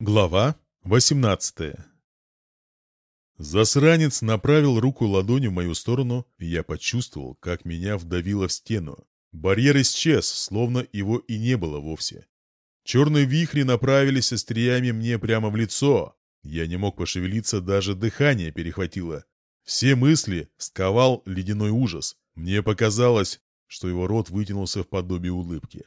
Глава 18 Засранец направил руку ладонью в мою сторону, и я почувствовал, как меня вдавило в стену. Барьер исчез, словно его и не было вовсе. Черные вихри направились остриями мне прямо в лицо. Я не мог пошевелиться, даже дыхание перехватило. Все мысли сковал ледяной ужас. Мне показалось, что его рот вытянулся в подобие улыбки.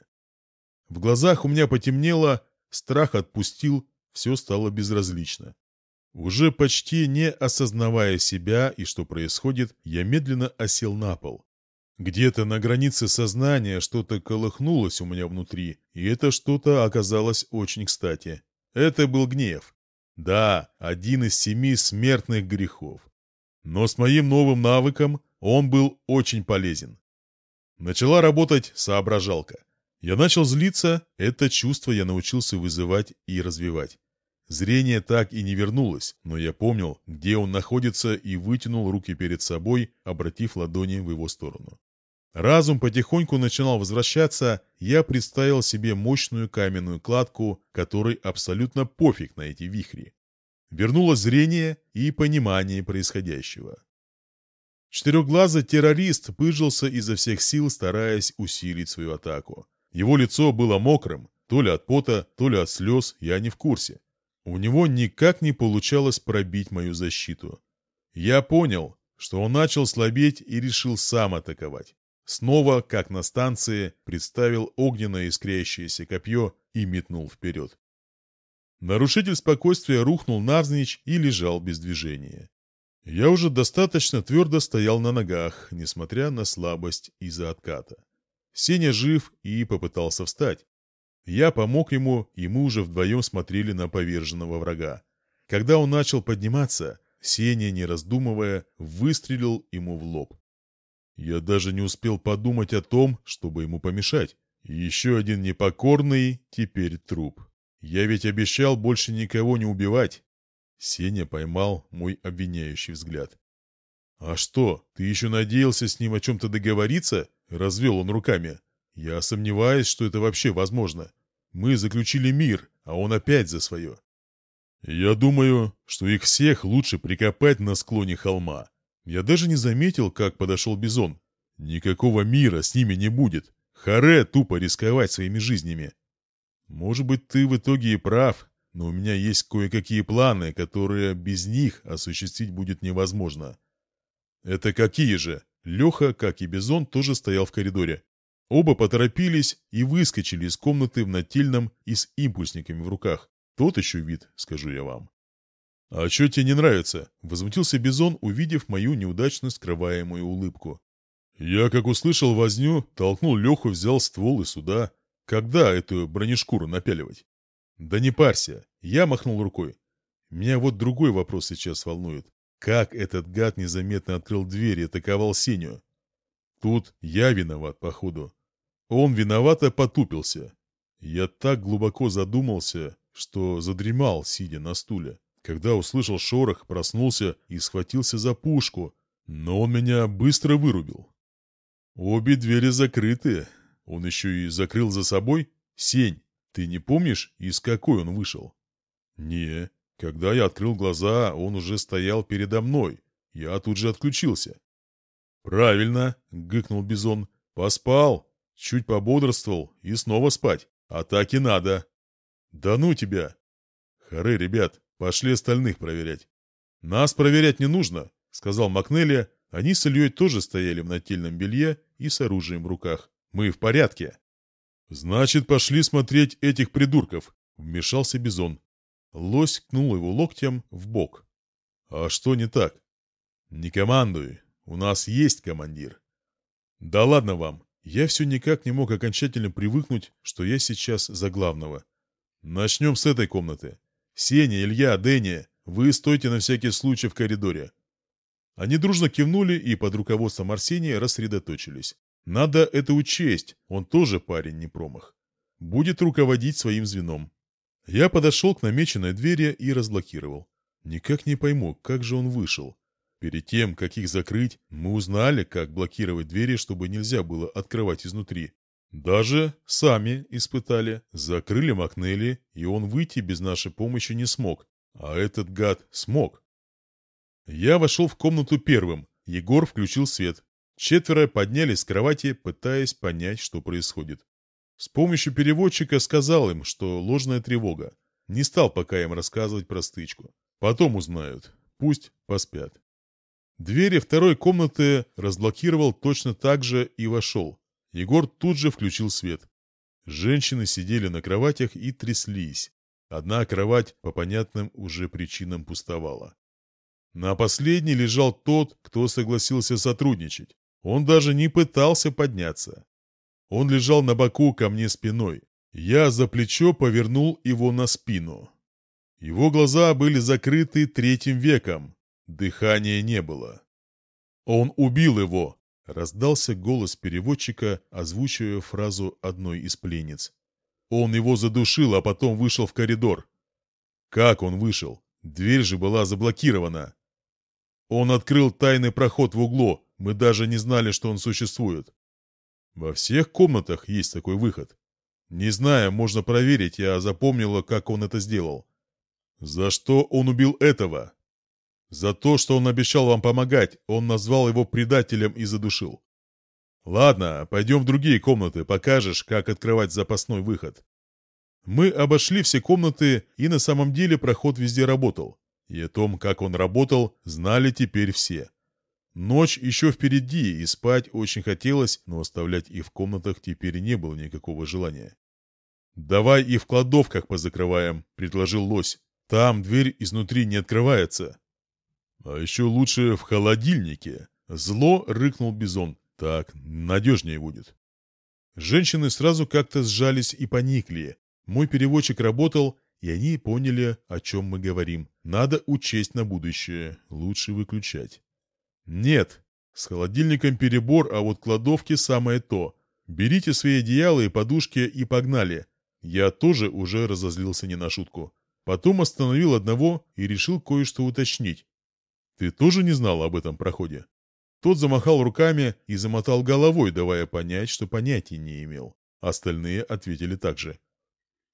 В глазах у меня потемнело, страх отпустил, все стало безразлично. Уже почти не осознавая себя и что происходит, я медленно осел на пол. Где-то на границе сознания что-то колыхнулось у меня внутри, и это что-то оказалось очень кстати. Это был гнев. Да, один из семи смертных грехов. Но с моим новым навыком он был очень полезен. Начала работать соображалка. Я начал злиться, это чувство я научился вызывать и развивать. Зрение так и не вернулось, но я помнил, где он находится и вытянул руки перед собой, обратив ладони в его сторону. Разум потихоньку начинал возвращаться, я представил себе мощную каменную кладку, которой абсолютно пофиг на эти вихри. Вернулось зрение и понимание происходящего. Четырехглазый террорист пыжился изо всех сил, стараясь усилить свою атаку. Его лицо было мокрым, то ли от пота, то ли от слез, я не в курсе. У него никак не получалось пробить мою защиту. Я понял, что он начал слабеть и решил сам атаковать. Снова, как на станции, представил огненное искрящееся копье и метнул вперед. Нарушитель спокойствия рухнул навзничь и лежал без движения. Я уже достаточно твердо стоял на ногах, несмотря на слабость из-за отката. Сеня жив и попытался встать. Я помог ему, и мы уже вдвоем смотрели на поверженного врага. Когда он начал подниматься, Сеня, не раздумывая, выстрелил ему в лоб. Я даже не успел подумать о том, чтобы ему помешать. Еще один непокорный, теперь труп. Я ведь обещал больше никого не убивать. Сеня поймал мой обвиняющий взгляд. «А что, ты еще надеялся с ним о чем-то договориться?» Развел он руками. «Я сомневаюсь, что это вообще возможно. Мы заключили мир, а он опять за свое». «Я думаю, что их всех лучше прикопать на склоне холма. Я даже не заметил, как подошел Бизон. Никакого мира с ними не будет. Харе тупо рисковать своими жизнями. Может быть, ты в итоге и прав, но у меня есть кое-какие планы, которые без них осуществить будет невозможно. Это какие же? Леха, как и Бизон, тоже стоял в коридоре. Оба поторопились и выскочили из комнаты в нательном и с импульсниками в руках. Тот еще вид, скажу я вам. «А что тебе не нравится?» — возмутился Бизон, увидев мою неудачно скрываемую улыбку. Я, как услышал возню, толкнул Леху, взял ствол и сюда. Когда эту бронешкуру напяливать? Да не парься, я махнул рукой. Меня вот другой вопрос сейчас волнует. Как этот гад незаметно открыл дверь и атаковал Сеню? Тут я виноват, походу. Он виновато потупился. Я так глубоко задумался, что задремал, сидя на стуле. Когда услышал шорох, проснулся и схватился за пушку, но он меня быстро вырубил. Обе двери закрыты. Он еще и закрыл за собой. Сень, ты не помнишь, из какой он вышел? Не, когда я открыл глаза, он уже стоял передо мной. Я тут же отключился. «Правильно», — гыкнул Бизон. «Поспал, чуть пободрствовал и снова спать. А так и надо». «Да ну тебя!» «Хоры, ребят, пошли остальных проверять». «Нас проверять не нужно», — сказал Макнелли. Они с Ильей тоже стояли в нательном белье и с оружием в руках. «Мы в порядке». «Значит, пошли смотреть этих придурков», — вмешался Бизон. Лось кнул его локтем в бок. «А что не так?» «Не командуй. У нас есть командир». «Да ладно вам. Я все никак не мог окончательно привыкнуть, что я сейчас за главного. Начнем с этой комнаты. Сеня, Илья, Дэнни, вы стойте на всякий случай в коридоре». Они дружно кивнули и под руководством Арсения рассредоточились. Надо это учесть, он тоже парень не промах. Будет руководить своим звеном. Я подошел к намеченной двери и разблокировал. Никак не пойму, как же он вышел. Перед тем, как их закрыть, мы узнали, как блокировать двери, чтобы нельзя было открывать изнутри. Даже сами испытали, закрыли Макнелли, и он выйти без нашей помощи не смог. А этот гад смог. Я вошел в комнату первым. Егор включил свет. Четверо поднялись с кровати, пытаясь понять, что происходит. С помощью переводчика сказал им, что ложная тревога. Не стал пока им рассказывать про стычку. Потом узнают. Пусть поспят. Двери второй комнаты разблокировал точно так же и вошел. Егор тут же включил свет. Женщины сидели на кроватях и тряслись. Одна кровать по понятным уже причинам пустовала. На последней лежал тот, кто согласился сотрудничать. Он даже не пытался подняться. Он лежал на боку ко мне спиной. Я за плечо повернул его на спину. Его глаза были закрыты третьим веком. Дыхания не было. «Он убил его!» — раздался голос переводчика, озвучивая фразу одной из пленниц. «Он его задушил, а потом вышел в коридор». «Как он вышел? Дверь же была заблокирована». «Он открыл тайный проход в углу, мы даже не знали, что он существует». «Во всех комнатах есть такой выход». «Не знаю, можно проверить, я запомнила, как он это сделал». «За что он убил этого?» За то, что он обещал вам помогать, он назвал его предателем и задушил. Ладно, пойдем в другие комнаты, покажешь, как открывать запасной выход. Мы обошли все комнаты, и на самом деле проход везде работал. И о том, как он работал, знали теперь все. Ночь еще впереди, и спать очень хотелось, но оставлять их в комнатах теперь не было никакого желания. «Давай и в кладовках позакрываем», — предложил лось. «Там дверь изнутри не открывается». «А еще лучше в холодильнике!» Зло рыкнул Бизон. «Так, надежнее будет». Женщины сразу как-то сжались и поникли. Мой переводчик работал, и они поняли, о чем мы говорим. Надо учесть на будущее. Лучше выключать. «Нет, с холодильником перебор, а вот кладовки самое то. Берите свои одеяла и подушки и погнали». Я тоже уже разозлился не на шутку. Потом остановил одного и решил кое-что уточнить. Ты тоже не знал об этом проходе?» Тот замахал руками и замотал головой, давая понять, что понятия не имел. Остальные ответили так же.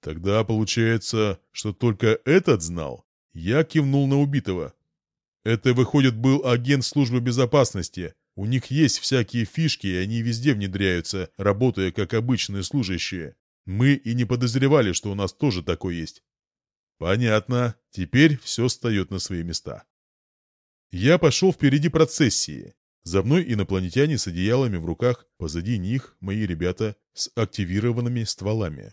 «Тогда получается, что только этот знал?» Я кивнул на убитого. «Это, выходит, был агент службы безопасности. У них есть всякие фишки, и они везде внедряются, работая как обычные служащие. Мы и не подозревали, что у нас тоже такой есть». «Понятно. Теперь все встает на свои места». Я пошел впереди процессии. За мной инопланетяне с одеялами в руках, позади них мои ребята с активированными стволами.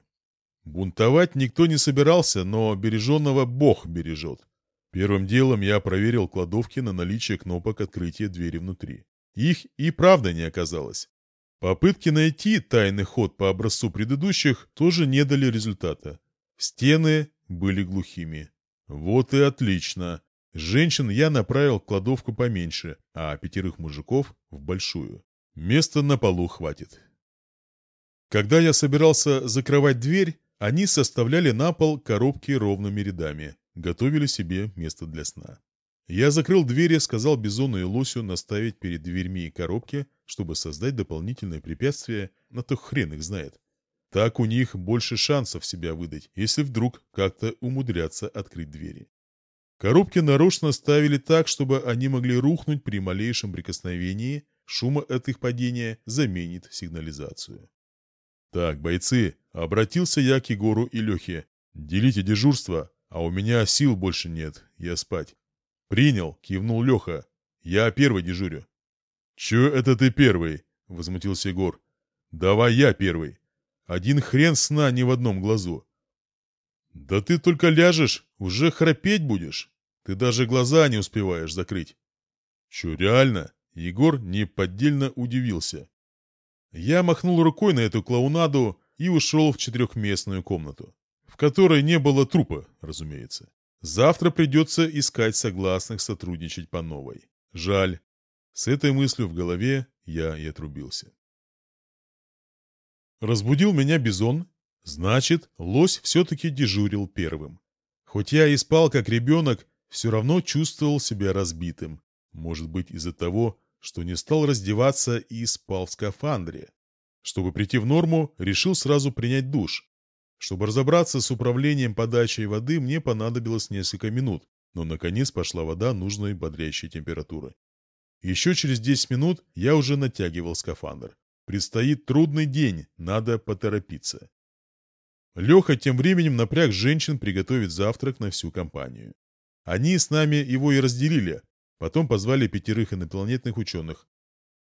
Бунтовать никто не собирался, но береженного Бог бережет. Первым делом я проверил кладовки на наличие кнопок открытия двери внутри. Их и правда не оказалось. Попытки найти тайный ход по образцу предыдущих тоже не дали результата. Стены были глухими. Вот и отлично. Женщин я направил в кладовку поменьше, а пятерых мужиков — в большую. Места на полу хватит. Когда я собирался закрывать дверь, они составляли на пол коробки ровными рядами, готовили себе место для сна. Я закрыл двери, сказал Бизону и Лосю наставить перед дверьми коробки, чтобы создать дополнительное препятствие, на то хрен их знает. Так у них больше шансов себя выдать, если вдруг как-то умудрятся открыть двери. Коробки нарочно ставили так, чтобы они могли рухнуть при малейшем прикосновении, шума от их падения заменит сигнализацию. «Так, бойцы», — обратился я к Егору и Лехе, — «делите дежурство, а у меня сил больше нет, я спать». «Принял», — кивнул Леха, — «я первый дежурю». «Че это ты первый?» — возмутился Егор. «Давай я первый. Один хрен сна ни в одном глазу. «Да ты только ляжешь, уже храпеть будешь. Ты даже глаза не успеваешь закрыть». «Чё, реально?» Егор неподдельно удивился. Я махнул рукой на эту клоунаду и ушел в четырехместную комнату, в которой не было трупа, разумеется. Завтра придется искать согласных сотрудничать по новой. Жаль. С этой мыслью в голове я и отрубился. Разбудил меня Бизон Значит, лось все-таки дежурил первым. Хоть я и спал как ребенок, все равно чувствовал себя разбитым. Может быть из-за того, что не стал раздеваться и спал в скафандре. Чтобы прийти в норму, решил сразу принять душ. Чтобы разобраться с управлением подачей воды, мне понадобилось несколько минут, но наконец пошла вода нужной бодрящей температуры. Еще через 10 минут я уже натягивал скафандр. Предстоит трудный день, надо поторопиться. Леха тем временем напряг женщин приготовить завтрак на всю компанию. Они с нами его и разделили, потом позвали пятерых инопланетных ученых.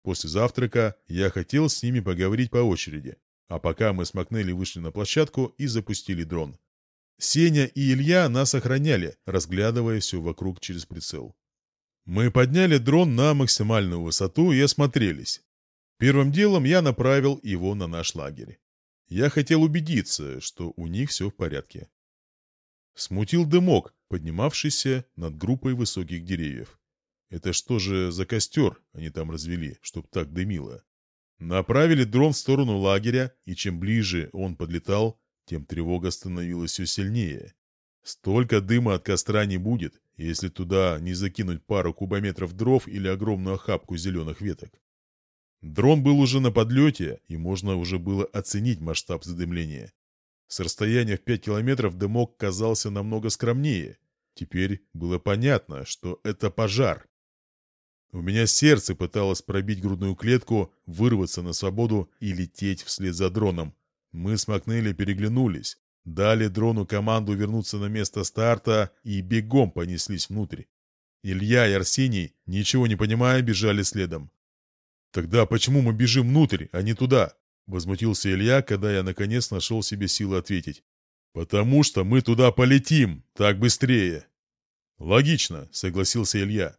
После завтрака я хотел с ними поговорить по очереди, а пока мы с Макнелли вышли на площадку и запустили дрон. Сеня и Илья нас охраняли, разглядывая все вокруг через прицел. Мы подняли дрон на максимальную высоту и осмотрелись. Первым делом я направил его на наш лагерь. Я хотел убедиться, что у них все в порядке. Смутил дымок, поднимавшийся над группой высоких деревьев. Это что же за костер они там развели, чтоб так дымило? Направили дрон в сторону лагеря, и чем ближе он подлетал, тем тревога становилась все сильнее. Столько дыма от костра не будет, если туда не закинуть пару кубометров дров или огромную охапку зеленых веток. Дрон был уже на подлете, и можно уже было оценить масштаб задымления. С расстояния в 5 километров дымок казался намного скромнее. Теперь было понятно, что это пожар. У меня сердце пыталось пробить грудную клетку, вырваться на свободу и лететь вслед за дроном, мы с Макнелли переглянулись, дали дрону команду вернуться на место старта и бегом понеслись внутрь. Илья и Арсений, ничего не понимая, бежали следом. «Тогда почему мы бежим внутрь, а не туда?» — возмутился Илья, когда я наконец нашел себе силы ответить. «Потому что мы туда полетим, так быстрее». «Логично», — согласился Илья.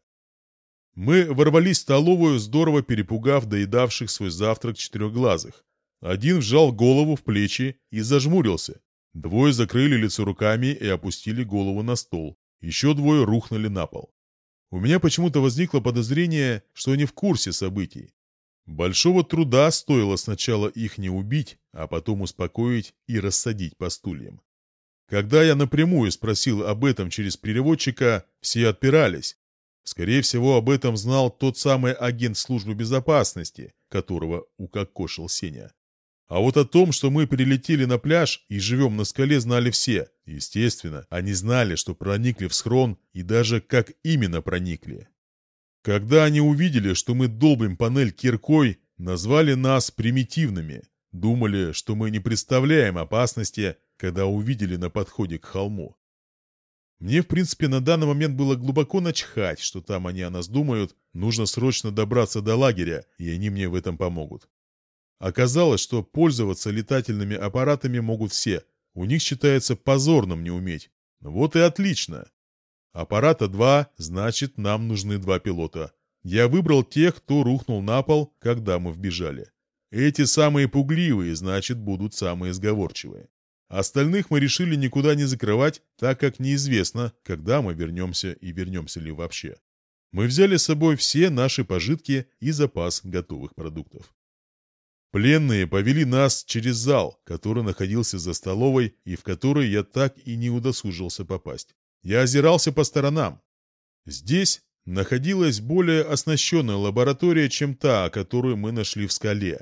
Мы ворвались в столовую, здорово перепугав доедавших свой завтрак четырехглазых. Один вжал голову в плечи и зажмурился. Двое закрыли лицо руками и опустили голову на стол. Еще двое рухнули на пол. У меня почему-то возникло подозрение, что они в курсе событий. Большого труда стоило сначала их не убить, а потом успокоить и рассадить по стульям. Когда я напрямую спросил об этом через переводчика, все отпирались. Скорее всего, об этом знал тот самый агент службы безопасности, которого укокошил Сеня. А вот о том, что мы прилетели на пляж и живем на скале, знали все. Естественно, они знали, что проникли в схрон и даже как именно проникли. Когда они увидели, что мы долбим панель киркой, назвали нас примитивными. Думали, что мы не представляем опасности, когда увидели на подходе к холму. Мне, в принципе, на данный момент было глубоко начхать, что там они о нас думают. Нужно срочно добраться до лагеря, и они мне в этом помогут. Оказалось, что пользоваться летательными аппаратами могут все. У них считается позорным не уметь. Вот и отлично. Аппарата два, значит, нам нужны два пилота. Я выбрал тех, кто рухнул на пол, когда мы вбежали. Эти самые пугливые, значит, будут самые сговорчивые. Остальных мы решили никуда не закрывать, так как неизвестно, когда мы вернемся и вернемся ли вообще. Мы взяли с собой все наши пожитки и запас готовых продуктов. Пленные повели нас через зал, который находился за столовой и в который я так и не удосужился попасть. Я озирался по сторонам. Здесь находилась более оснащенная лаборатория, чем та, которую мы нашли в скале.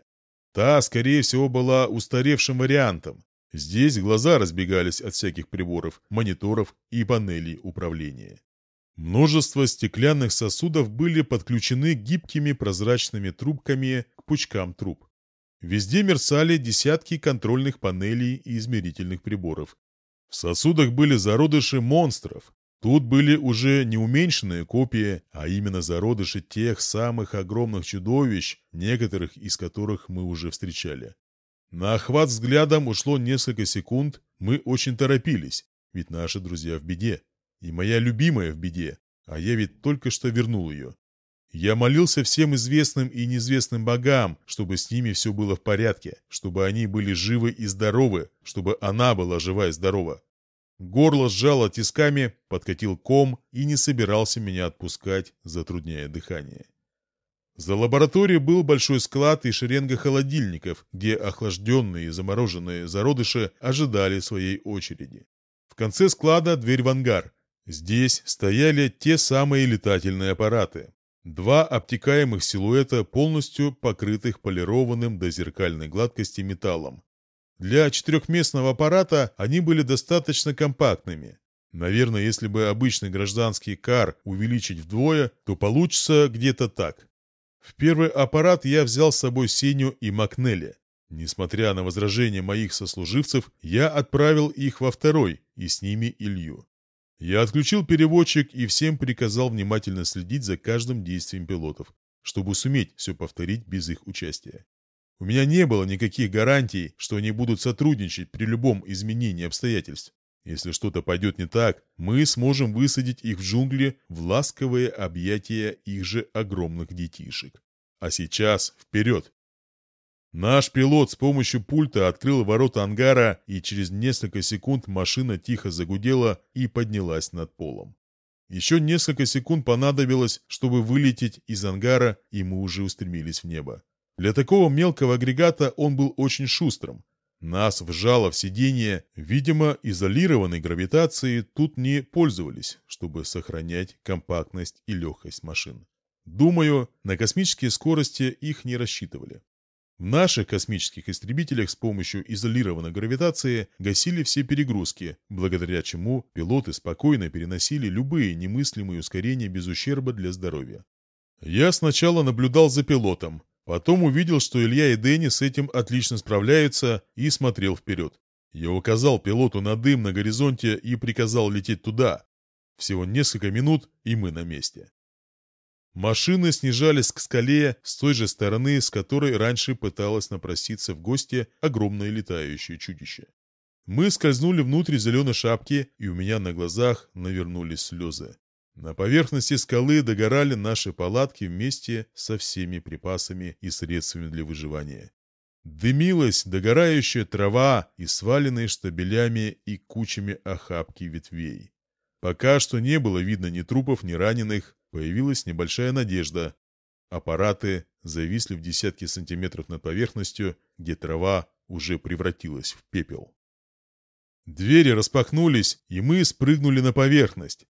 Та, скорее всего, была устаревшим вариантом. Здесь глаза разбегались от всяких приборов, мониторов и панелей управления. Множество стеклянных сосудов были подключены гибкими прозрачными трубками к пучкам труб. Везде мерцали десятки контрольных панелей и измерительных приборов. В сосудах были зародыши монстров. Тут были уже не уменьшенные копии, а именно зародыши тех самых огромных чудовищ, некоторых из которых мы уже встречали. На охват взглядом ушло несколько секунд, мы очень торопились, ведь наши друзья в беде. И моя любимая в беде, а я ведь только что вернул ее. Я молился всем известным и неизвестным богам, чтобы с ними все было в порядке, чтобы они были живы и здоровы, чтобы она была жива и здорова. Горло сжало тисками, подкатил ком и не собирался меня отпускать, затрудняя дыхание. За лабораторией был большой склад и шеренга холодильников, где охлажденные и замороженные зародыши ожидали своей очереди. В конце склада дверь в ангар. Здесь стояли те самые летательные аппараты. Два обтекаемых силуэта, полностью покрытых полированным до зеркальной гладкости металлом. Для четырехместного аппарата они были достаточно компактными. Наверное, если бы обычный гражданский кар увеличить вдвое, то получится где-то так. В первый аппарат я взял с собой Сеню и Макнелли. Несмотря на возражения моих сослуживцев, я отправил их во второй, и с ними Илью. Я отключил переводчик и всем приказал внимательно следить за каждым действием пилотов, чтобы суметь все повторить без их участия. У меня не было никаких гарантий, что они будут сотрудничать при любом изменении обстоятельств. Если что-то пойдет не так, мы сможем высадить их в джунгли в ласковые объятия их же огромных детишек. А сейчас вперед! Наш пилот с помощью пульта открыл ворота ангара, и через несколько секунд машина тихо загудела и поднялась над полом. Еще несколько секунд понадобилось, чтобы вылететь из ангара, и мы уже устремились в небо. Для такого мелкого агрегата он был очень шустрым. Нас вжало в сиденье, видимо, изолированной гравитацией тут не пользовались, чтобы сохранять компактность и легкость машин. Думаю, на космические скорости их не рассчитывали. В наших космических истребителях с помощью изолированной гравитации гасили все перегрузки, благодаря чему пилоты спокойно переносили любые немыслимые ускорения без ущерба для здоровья. Я сначала наблюдал за пилотом, потом увидел, что Илья и Дэнни с этим отлично справляются, и смотрел вперед. Я указал пилоту на дым на горизонте и приказал лететь туда. Всего несколько минут, и мы на месте. Машины снижались к скале с той же стороны, с которой раньше пыталось напроситься в гости огромное летающее чудище. Мы скользнули внутрь зеленой шапки, и у меня на глазах навернулись слезы. На поверхности скалы догорали наши палатки вместе со всеми припасами и средствами для выживания. Дымилась догорающая трава и сваленные штабелями и кучами охапки ветвей. Пока что не было видно ни трупов, ни раненых, Появилась небольшая надежда. Аппараты зависли в десятки сантиметров над поверхностью, где трава уже превратилась в пепел. Двери распахнулись, и мы спрыгнули на поверхность.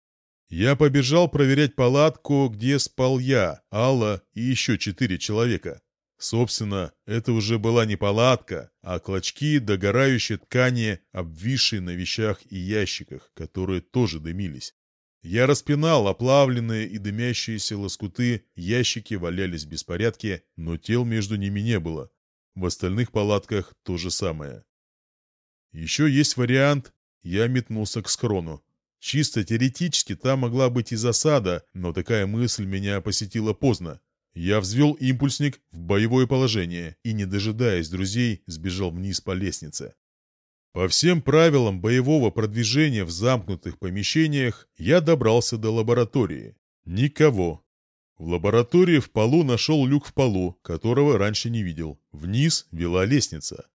Я побежал проверять палатку, где спал я, Алла и еще четыре человека. Собственно, это уже была не палатка, а клочки догорающей ткани, обвисшие на вещах и ящиках, которые тоже дымились. Я распинал оплавленные и дымящиеся лоскуты, ящики валялись в беспорядке, но тел между ними не было. В остальных палатках то же самое. Еще есть вариант, я метнулся к схрону. Чисто теоретически там могла быть и засада, но такая мысль меня посетила поздно. Я взвел импульсник в боевое положение и, не дожидаясь друзей, сбежал вниз по лестнице. По всем правилам боевого продвижения в замкнутых помещениях я добрался до лаборатории. Никого. В лаборатории в полу нашел люк в полу, которого раньше не видел. Вниз вела лестница.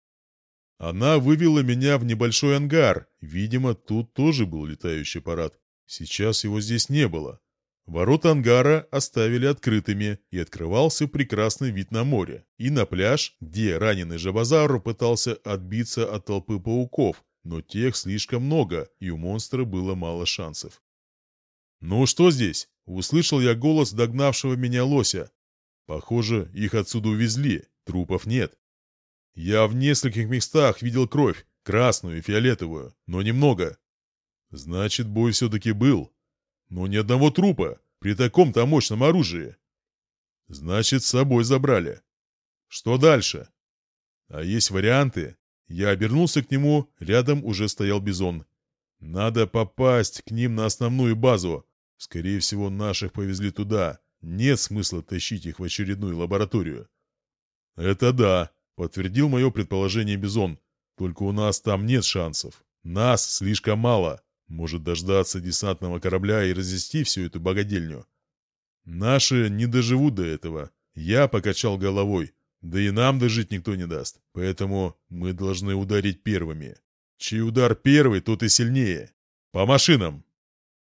Она вывела меня в небольшой ангар. Видимо, тут тоже был летающий аппарат. Сейчас его здесь не было. Ворота ангара оставили открытыми, и открывался прекрасный вид на море. И на пляж, где раненый Жабазару пытался отбиться от толпы пауков, но тех слишком много, и у монстра было мало шансов. «Ну что здесь?» — услышал я голос догнавшего меня лося. Похоже, их отсюда увезли, трупов нет. Я в нескольких местах видел кровь, красную и фиолетовую, но немного. Значит, бой все-таки был, но ни одного трупа при таком-то мощном оружии. Значит, с собой забрали. Что дальше? А есть варианты? Я обернулся к нему, рядом уже стоял Бизон. Надо попасть к ним на основную базу. Скорее всего, наших повезли туда. Нет смысла тащить их в очередную лабораторию. Это да, подтвердил мое предположение Бизон. Только у нас там нет шансов. Нас слишком мало. Может дождаться десантного корабля и разнести всю эту богадельню. Наши не доживут до этого. Я покачал головой. Да и нам дожить никто не даст. Поэтому мы должны ударить первыми. Чей удар первый, тот и сильнее. По машинам!